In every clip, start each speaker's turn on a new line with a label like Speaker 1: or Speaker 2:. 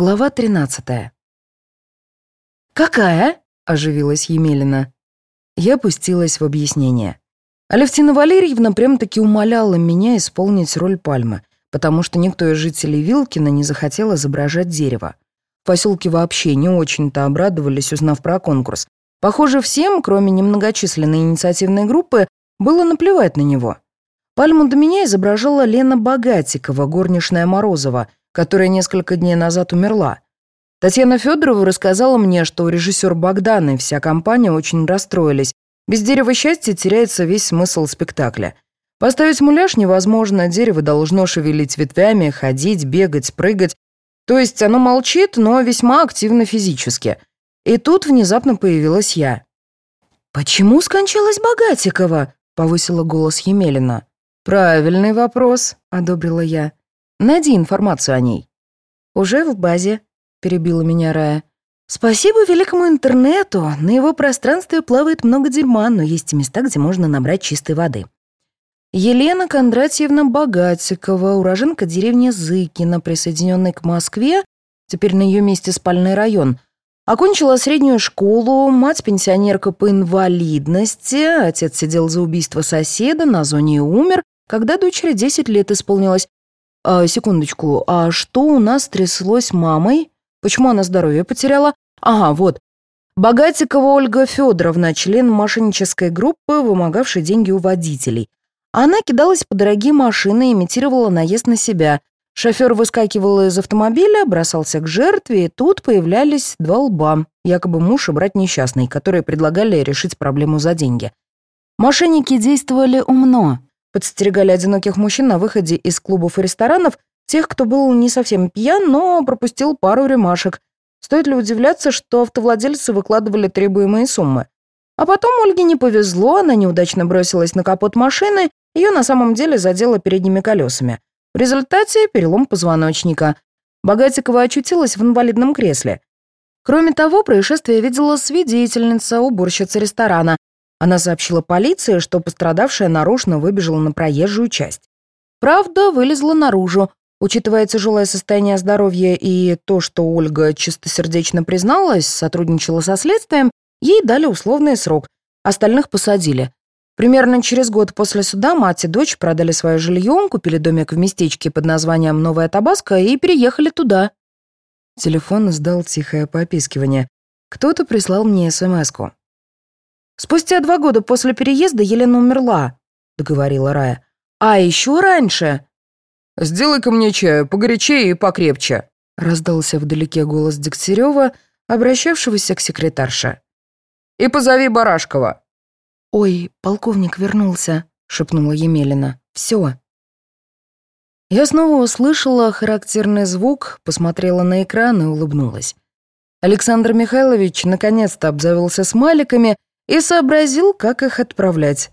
Speaker 1: Глава 13. «Какая?» — оживилась Емелина. Я пустилась в объяснение. Алевтина Валерьевна прям-таки умоляла меня исполнить роль пальмы, потому что никто из жителей Вилкина не захотел изображать дерево. В поселке вообще не очень-то обрадовались, узнав про конкурс. Похоже, всем, кроме немногочисленной инициативной группы, было наплевать на него. Пальму до меня изображала Лена Богатикова, горничная Морозова, которая несколько дней назад умерла. Татьяна Федорова рассказала мне, что режиссер Богдан и вся компания очень расстроились. Без дерева счастья теряется весь смысл спектакля. Поставить муляж невозможно, дерево должно шевелить ветвями, ходить, бегать, прыгать. То есть оно молчит, но весьма активно физически. И тут внезапно появилась я. «Почему скончалась Богатикова?» — повысила голос Емелина. «Правильный вопрос», — одобрила я. «Найди информацию о ней». «Уже в базе», — перебила меня Рая. «Спасибо великому интернету. На его пространстве плавает много дерьма, но есть места, где можно набрать чистой воды». Елена Кондратьевна Богатикова, уроженка деревни Зыкина, присоединенной к Москве, теперь на ее месте спальный район, окончила среднюю школу, мать пенсионерка по инвалидности, отец сидел за убийство соседа, на зоне и умер, когда дочери 10 лет исполнилось. А, секундочку, а что у нас тряслось мамой? Почему она здоровье потеряла? Ага, вот. Богатикова Ольга Федоровна, член мошеннической группы, вымогавшей деньги у водителей. Она кидалась по дорогие машины, имитировала наезд на себя. Шофер выскакивал из автомобиля, бросался к жертве, и тут появлялись два лба, якобы муж и брат несчастный, которые предлагали решить проблему за деньги. Мошенники действовали умно, подстерегали одиноких мужчин на выходе из клубов и ресторанов, тех, кто был не совсем пьян, но пропустил пару ремашек. Стоит ли удивляться, что автовладельцы выкладывали требуемые суммы? А потом Ольге не повезло, она неудачно бросилась на капот машины, ее на самом деле задело передними колесами. В результате перелом позвоночника. Богатикова очутилась в инвалидном кресле. Кроме того, происшествие видела свидетельница, уборщица ресторана, она сообщила полиции, что пострадавшая нарочно выбежала на проезжую часть. Правда, вылезла наружу. Учитывая тяжелое состояние здоровья и то, что Ольга чистосердечно призналась, сотрудничала со следствием, ей дали условный срок, остальных посадили. Примерно через год после суда мать и дочь продали свое жилье, купили домик в местечке под названием Новая Табаско и переехали туда. Телефон издал тихое попискивание. Кто-то прислал мне смс-ку. Спустя два года после переезда Елена умерла», — договорила Рая. «А еще раньше...» «Сделай-ка мне чаю, погорячее и покрепче», — раздался вдалеке голос Дегтярева, обращавшегося к секретарше. «И позови Барашкова». «Ой, полковник вернулся», — шепнула Емелина. «Все». Я снова услышала характерный звук, посмотрела на экран и улыбнулась. Александр Михайлович наконец-то обзавелся смайликами и сообразил, как их отправлять.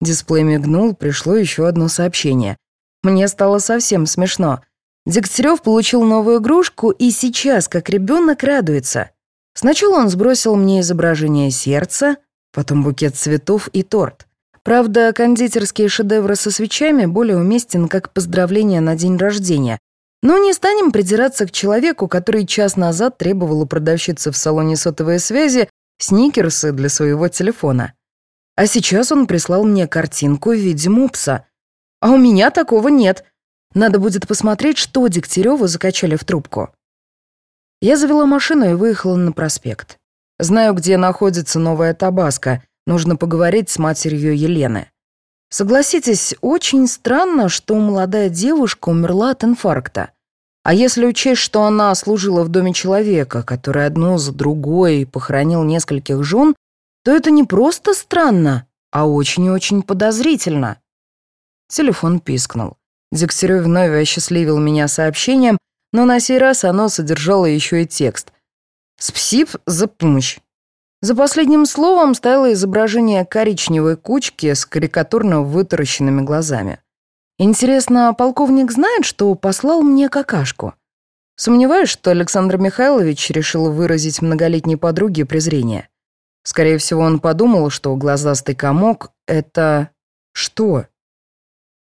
Speaker 1: Дисплей мигнул, пришло еще одно сообщение. Мне стало совсем смешно. Дегтярев получил новую игрушку и сейчас, как ребенок, радуется. Сначала он сбросил мне изображение сердца, потом букет цветов и торт. Правда, кондитерские шедевры со свечами более уместен как поздравление на день рождения. Но не станем придираться к человеку, который час назад требовал у продавщицы в салоне сотовой связи сникерсы для своего телефона. А сейчас он прислал мне картинку в виде мупса. А у меня такого нет. Надо будет посмотреть, что Дегтярёву закачали в трубку. Я завела машину и выехала на проспект. Знаю, где находится новая Табаско. Нужно поговорить с матерью Елены. Согласитесь, очень странно, что молодая девушка умерла от инфаркта. А если учесть, что она служила в доме человека, который одну за другой похоронил нескольких жен, то это не просто странно, а очень и очень подозрительно. Телефон пискнул. Дегтярев вновь осчастливил меня сообщением, но на сей раз оно содержало еще и текст. «Спсип за помощь». За последним словом стояло изображение коричневой кучки с карикатурно вытаращенными глазами. Интересно, полковник знает, что послал мне какашку? Сомневаюсь, что Александр Михайлович решил выразить многолетней подруге презрение. Скорее всего, он подумал, что глазастый комок — это... что?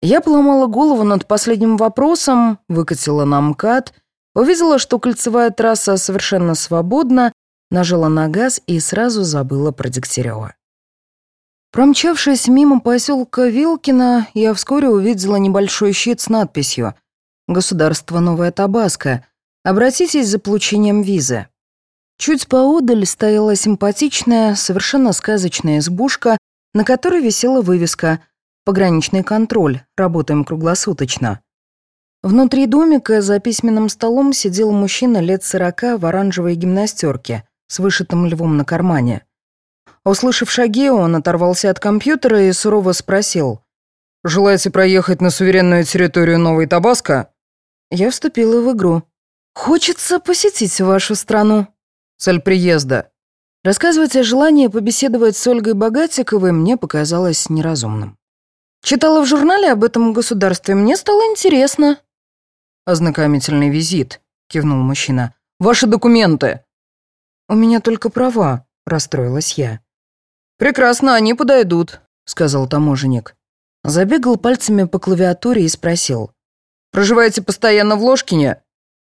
Speaker 1: Я поломала голову над последним вопросом, выкатила на МКАД, Увидела, что кольцевая трасса совершенно свободна, нажала на газ и сразу забыла про Дегтярева. Промчавшись мимо поселка Вилкина, я вскоре увидела небольшой щит с надписью «Государство Новая Табаско. Обратитесь за получением визы». Чуть поодаль стояла симпатичная, совершенно сказочная избушка, на которой висела вывеска «Пограничный контроль. Работаем круглосуточно». Внутри домика за письменным столом сидел мужчина лет сорока в оранжевой гимнастерке с вышитым львом на кармане. Услышав шаги, он оторвался от компьютера и сурово спросил. «Желаете проехать на суверенную территорию Новой Табаско?» Я вступила в игру. «Хочется посетить вашу страну». Цель приезда. Рассказывать о желании побеседовать с Ольгой Богатиковой мне показалось неразумным. Читала в журнале об этом государстве, мне стало интересно. «Ознакомительный визит», — кивнул мужчина. «Ваши документы». «У меня только права», — расстроилась я. «Прекрасно, они подойдут», — сказал таможенник. Забегал пальцами по клавиатуре и спросил. «Проживаете постоянно в Ложкине?»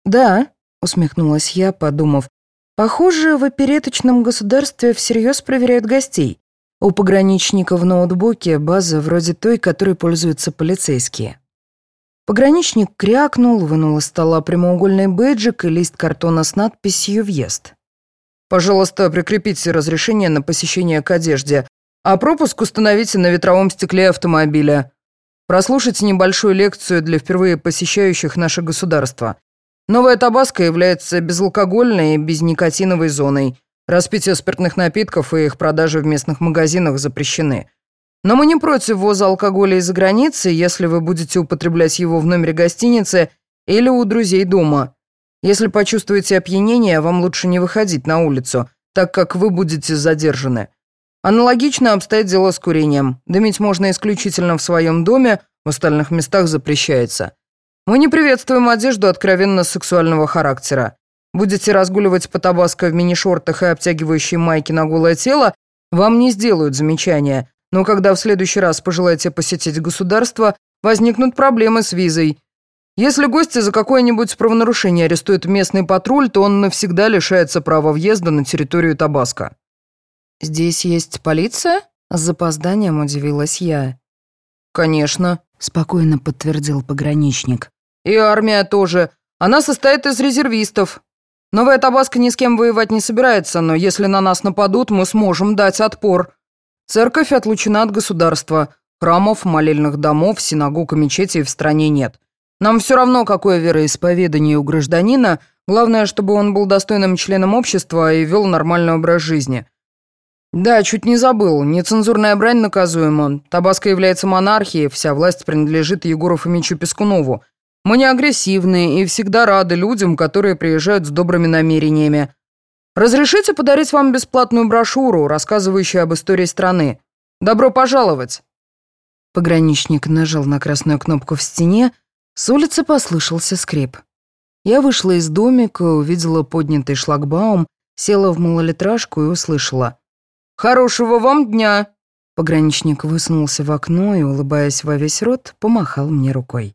Speaker 1: «Да», — усмехнулась я, подумав. «Похоже, в опереточном государстве всерьез проверяют гостей. У пограничника в ноутбуке база вроде той, которой пользуются полицейские». Пограничник крякнул, вынул из стола прямоугольный бейджик и лист картона с надписью «Въезд». Пожалуйста, прикрепите разрешение на посещение к одежде, а пропуск установите на ветровом стекле автомобиля. Прослушайте небольшую лекцию для впервые посещающих наше государство. Новая Табаско является безалкогольной и безникотиновой зоной. Распитие спиртных напитков и их продажа в местных магазинах запрещены. Но мы не против ввоза алкоголя из-за границы, если вы будете употреблять его в номере гостиницы или у друзей дома. Если почувствуете опьянение, вам лучше не выходить на улицу, так как вы будете задержаны. Аналогично обстоит дело с курением. Дымить можно исключительно в своем доме, в остальных местах запрещается. Мы не приветствуем одежду откровенно сексуального характера. Будете разгуливать по Табаско в мини-шортах и обтягивающей майке на голое тело, вам не сделают замечания. Но когда в следующий раз пожелаете посетить государство, возникнут проблемы с визой. Если гости за какое-нибудь правонарушение арестует местный патруль, то он навсегда лишается права въезда на территорию Табаско. «Здесь есть полиция?» С запозданием удивилась я. «Конечно», — спокойно подтвердил пограничник. «И армия тоже. Она состоит из резервистов. Новая Табаско ни с кем воевать не собирается, но если на нас нападут, мы сможем дать отпор. Церковь отлучена от государства. Храмов, молельных домов, синагог и мечетей в стране нет. Нам все равно, какое вероисповедание у гражданина, главное, чтобы он был достойным членом общества и вел нормальный образ жизни. Да, чуть не забыл, нецензурная брань наказуема. Табаско является монархией, вся власть принадлежит Егору Фомичу Пескунову. Мы не агрессивны и всегда рады людям, которые приезжают с добрыми намерениями. Разрешите подарить вам бесплатную брошюру, рассказывающую об истории страны. Добро пожаловать!» Пограничник нажал на красную кнопку в стене, с улицы послышался скрип. Я вышла из домика, увидела поднятый шлагбаум, села в малолитражку и услышала. «Хорошего вам дня!» Пограничник высунулся в окно и, улыбаясь во весь рот, помахал мне рукой.